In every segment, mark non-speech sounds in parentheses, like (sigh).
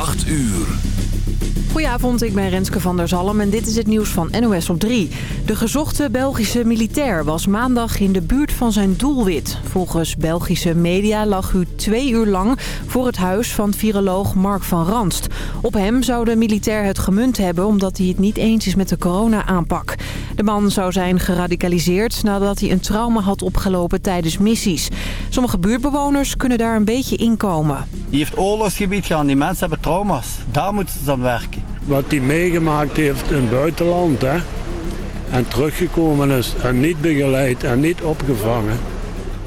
8 uur. Goedenavond, ik ben Renske van der Zalm en dit is het nieuws van NOS op 3. De gezochte Belgische militair was maandag in de buurt van zijn doelwit. Volgens Belgische media lag u twee uur lang voor het huis van viroloog Mark van Ranst. Op hem zou de militair het gemunt hebben omdat hij het niet eens is met de corona-aanpak. De man zou zijn geradicaliseerd nadat hij een trauma had opgelopen tijdens missies. Sommige buurtbewoners kunnen daar een beetje inkomen. Die heeft oorlogsgebied gehad, die mensen hebben trauma's. Daar moeten ze aan werken. Wat hij meegemaakt heeft in het buitenland, hè. En teruggekomen is en niet begeleid en niet opgevangen.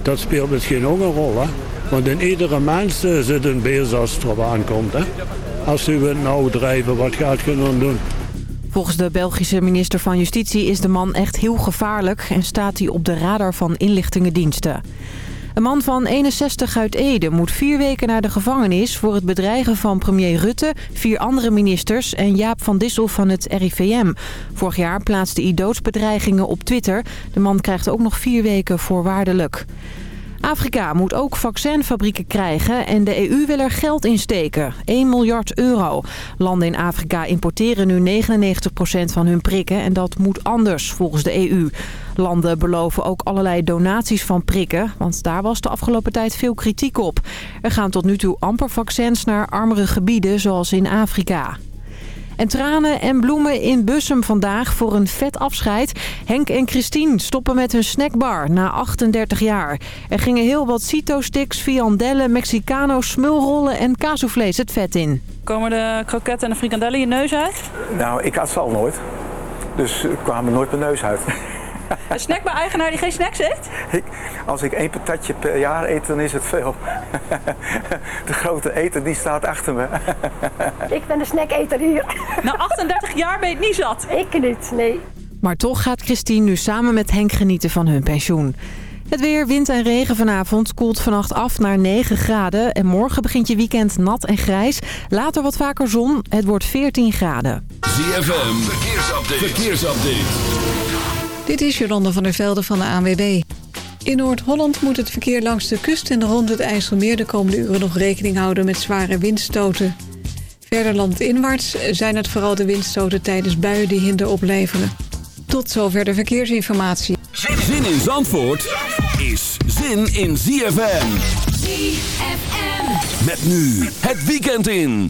Dat speelt misschien ook een rol, hè. Want in iedere mens eh, zit een beest als het erop aankomt, hè. Als u het nou drijven, wat gaat je dan doen? Volgens de Belgische minister van Justitie is de man echt heel gevaarlijk... en staat hij op de radar van inlichtingendiensten. Een man van 61 uit Ede moet vier weken naar de gevangenis... voor het bedreigen van premier Rutte, vier andere ministers... en Jaap van Dissel van het RIVM. Vorig jaar plaatste hij doodsbedreigingen op Twitter. De man krijgt ook nog vier weken voorwaardelijk. Afrika moet ook vaccinfabrieken krijgen en de EU wil er geld in steken. 1 miljard euro. Landen in Afrika importeren nu 99% van hun prikken en dat moet anders volgens de EU. Landen beloven ook allerlei donaties van prikken, want daar was de afgelopen tijd veel kritiek op. Er gaan tot nu toe amper vaccins naar armere gebieden zoals in Afrika. En tranen en bloemen in Bussum vandaag voor een vet afscheid. Henk en Christine stoppen met hun snackbar na 38 jaar. Er gingen heel wat cito-sticks, viandellen, Mexicano, smulrollen en kazuvlees het vet in. Komen de kroketten en de frikandellen je neus uit? Nou, ik had ze al nooit. Dus ik kwam er nooit mijn neus uit. (laughs) Een snackbar-eigenaar die geen snacks eet? Als ik één patatje per jaar eet, dan is het veel. (laughs) De grote eter, die staat achter me. (laughs) Ik ben de snacketer hier. Na 38 jaar ben je het niet zat. Ik niet, nee. Maar toch gaat Christine nu samen met Henk genieten van hun pensioen. Het weer, wind en regen vanavond koelt vannacht af naar 9 graden. En morgen begint je weekend nat en grijs. Later wat vaker zon. Het wordt 14 graden. ZFM, verkeersupdate. verkeersupdate. Dit is Jolanda van der Velde van de ANWB. In Noord-Holland moet het verkeer langs de kust en rond het IJsselmeer... de komende uren nog rekening houden met zware windstoten. Verder landinwaarts zijn het vooral de windstoten tijdens buien die hinder opleveren. Tot zover de verkeersinformatie. Zin in Zandvoort is zin in ZFM. ZFM. Met nu het weekend in.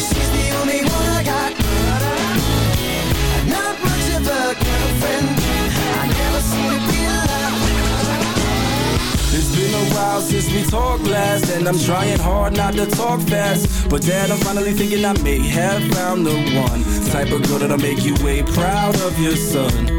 She's the only one I got. Not much of a girlfriend. I never seem to get a. It's been a while since we talked last And I'm trying hard not to talk fast But dad, I'm finally thinking I may have found the one Type of girl that'll make you way proud of your son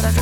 But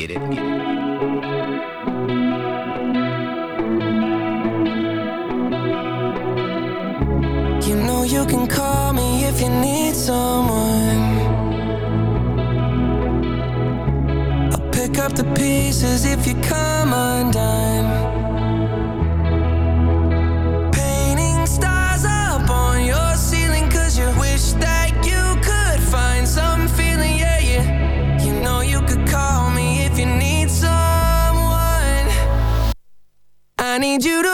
get it. Get it. You know you can call me if you need someone I'll pick up the pieces if you come undone need you to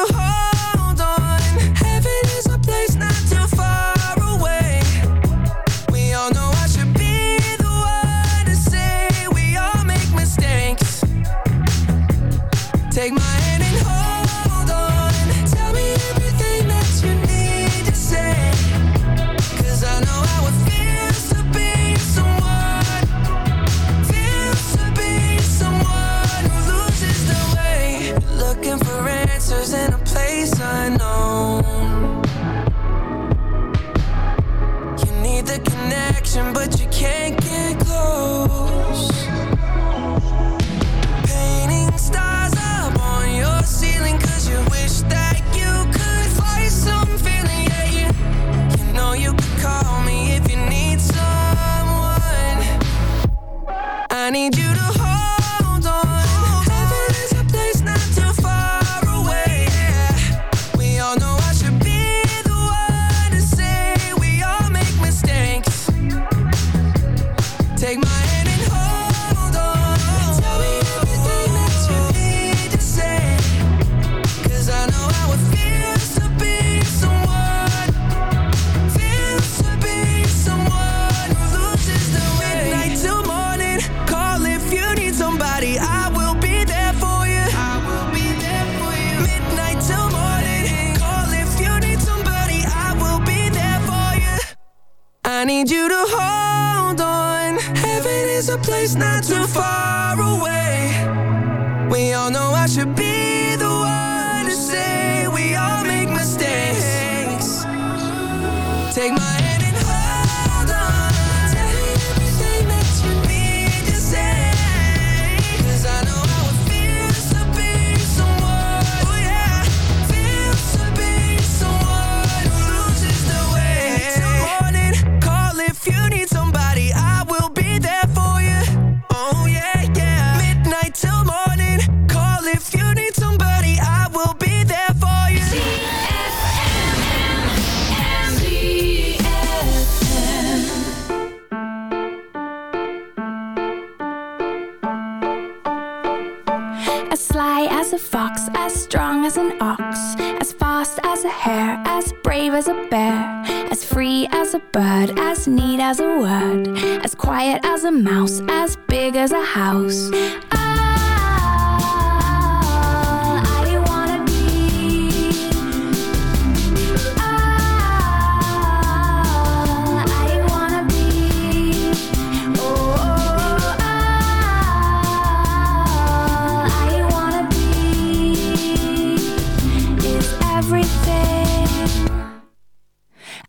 how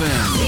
ZFM.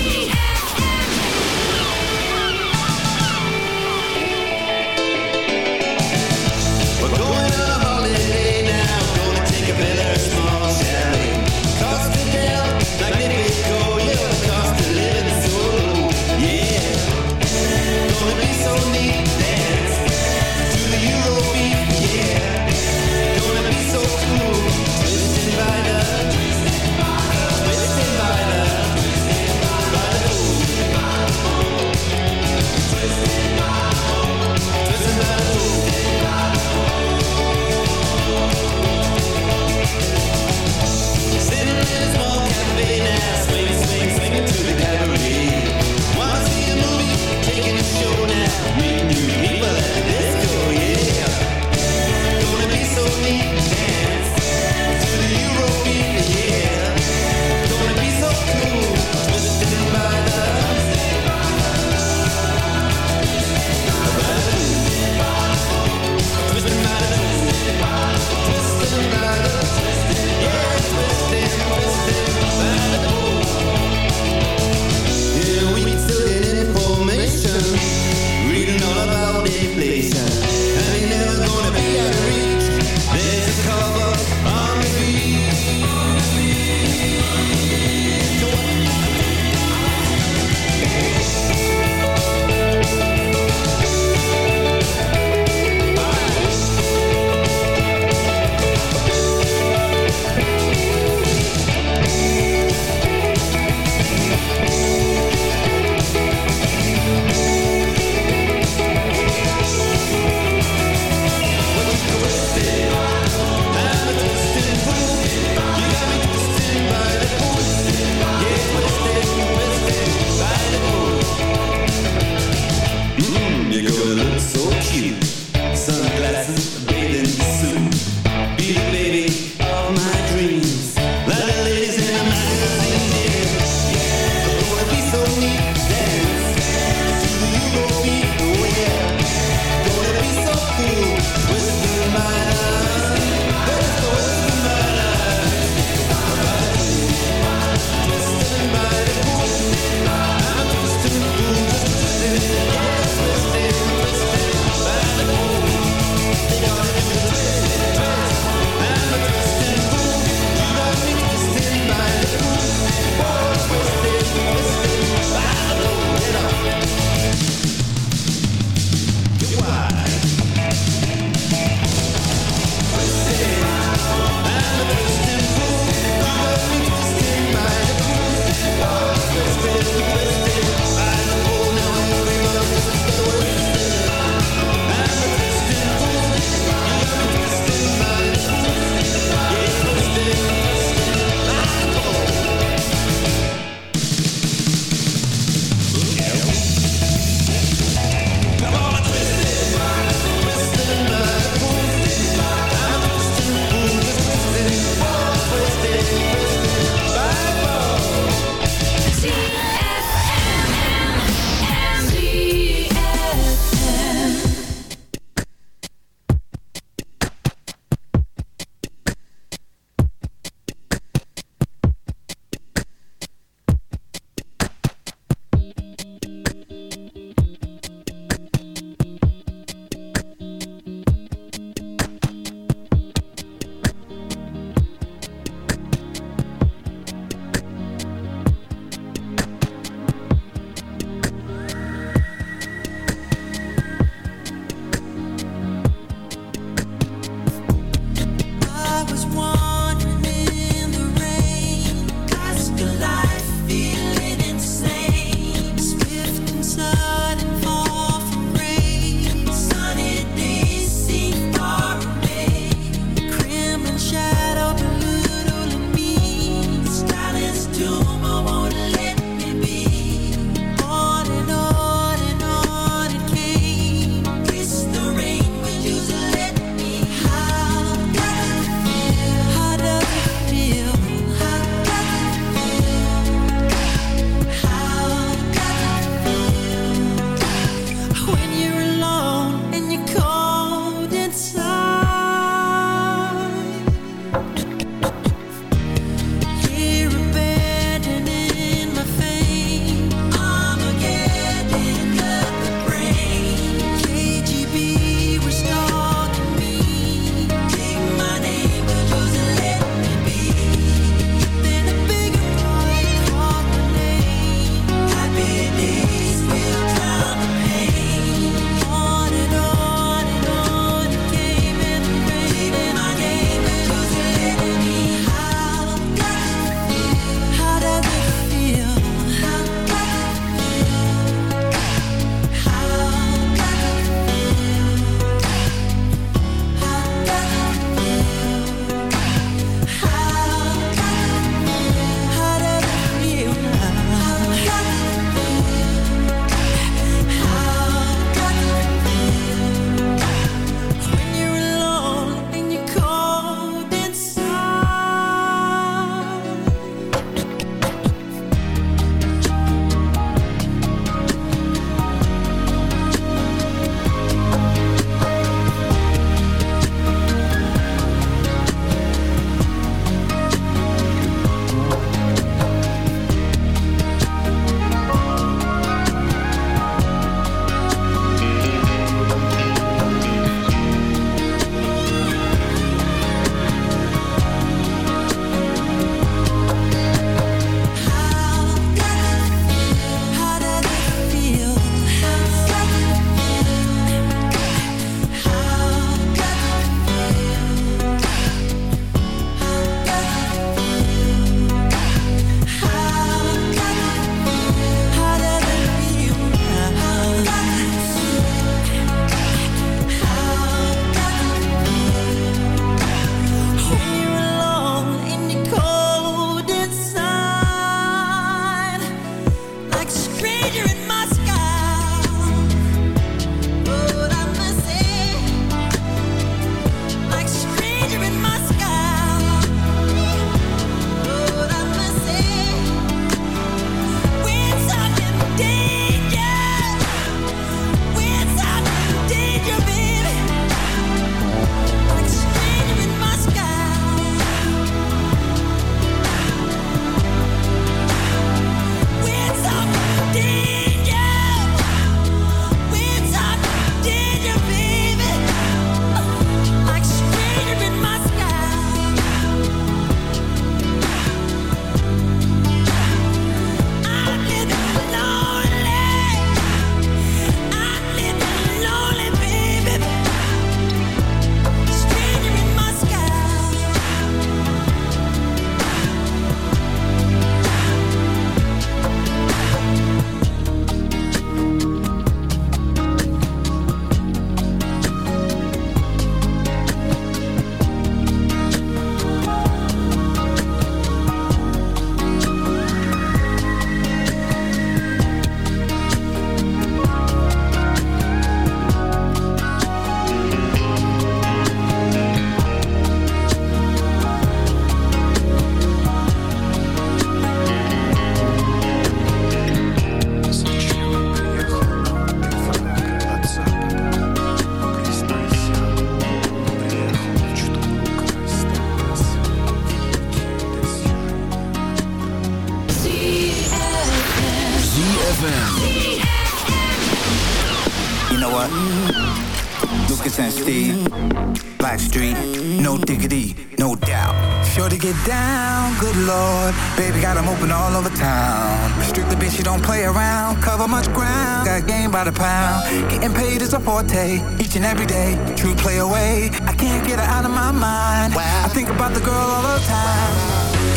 popping all over town. Strictly bitch, you don't play around. Cover much ground, got game by the pound. Getting paid is a forte, each and every day. True play away, I can't get her out of my mind. Wow. I think about the girl all the time.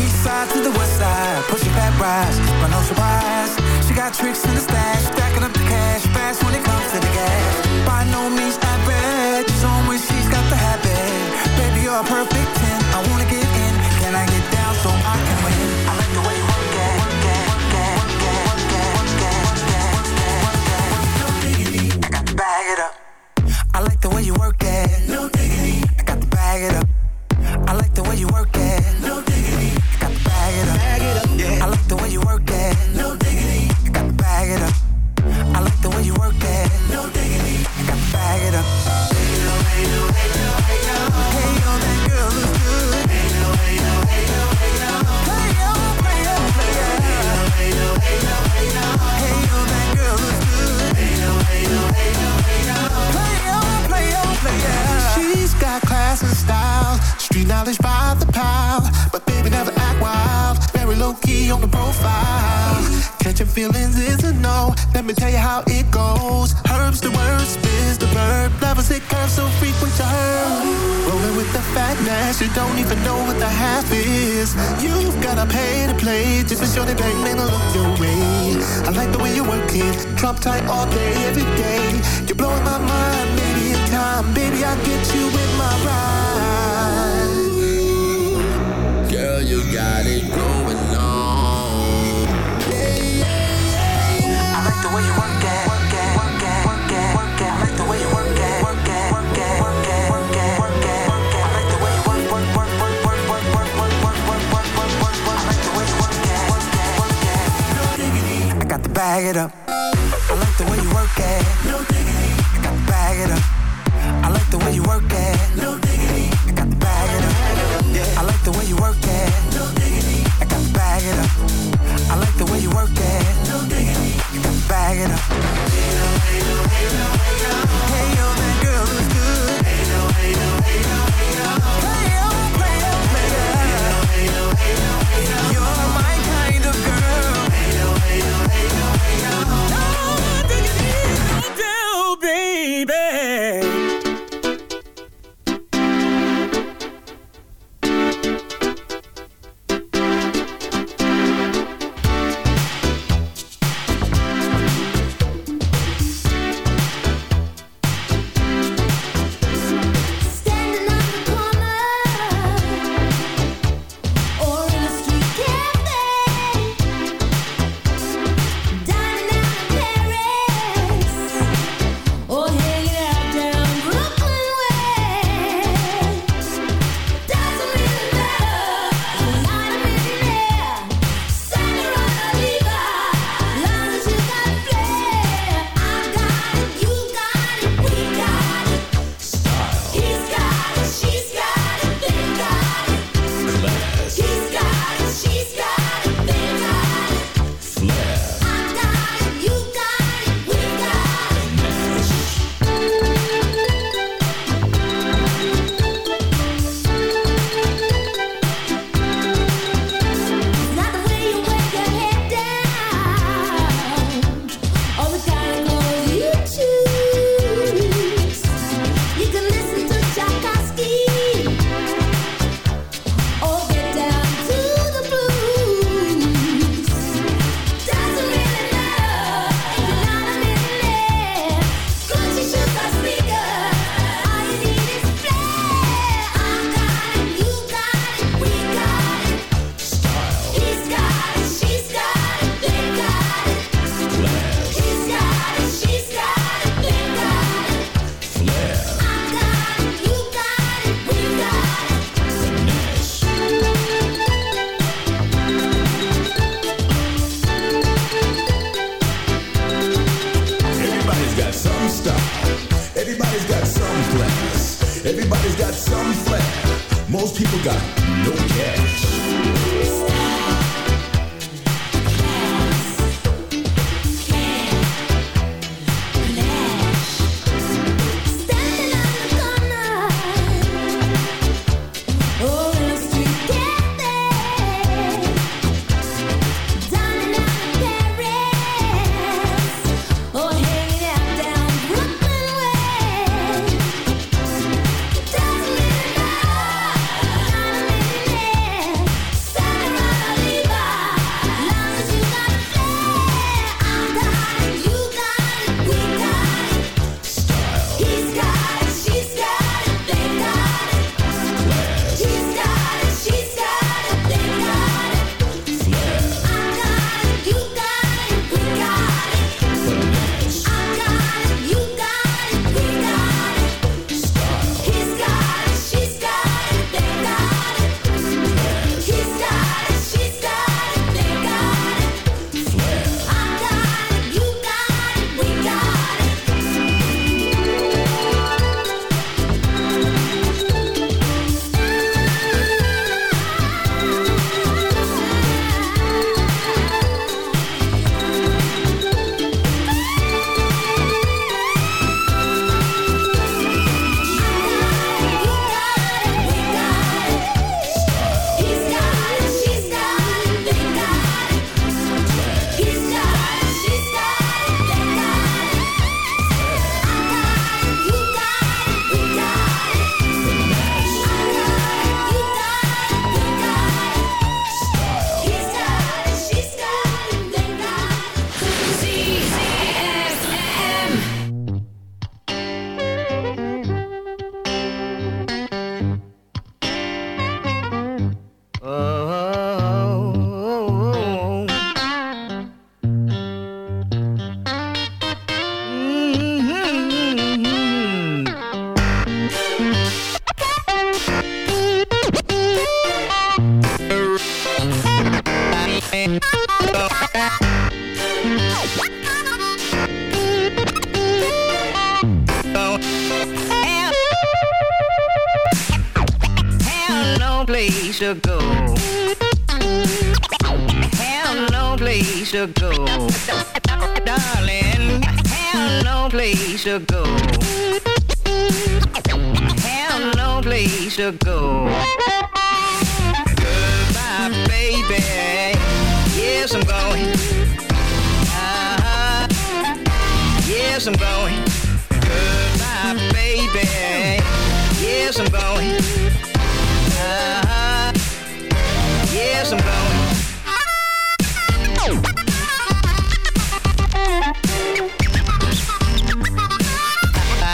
East side to the west side, pushing back rise, but no surprise. She got tricks in the stash, stacking up the cash, fast when it comes to the gas.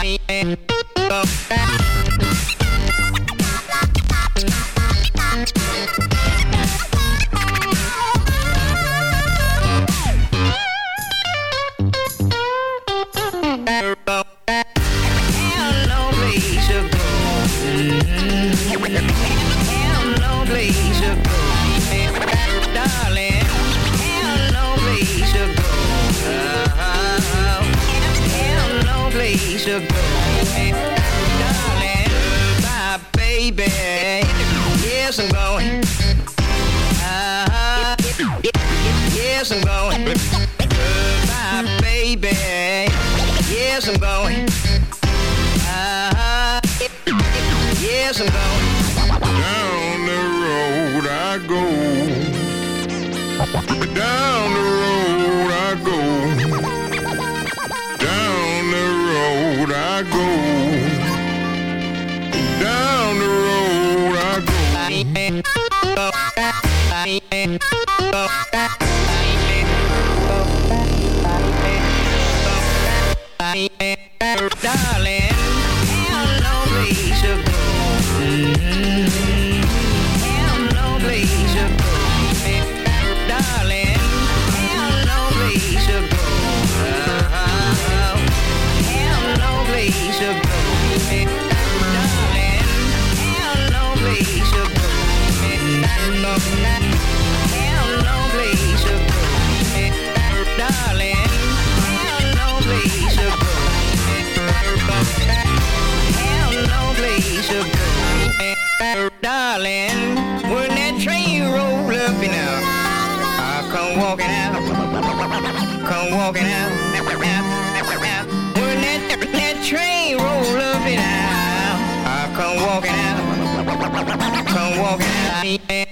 Bye. Come walking out. Come walking out. When that, that train roll up out. I come out. Come out.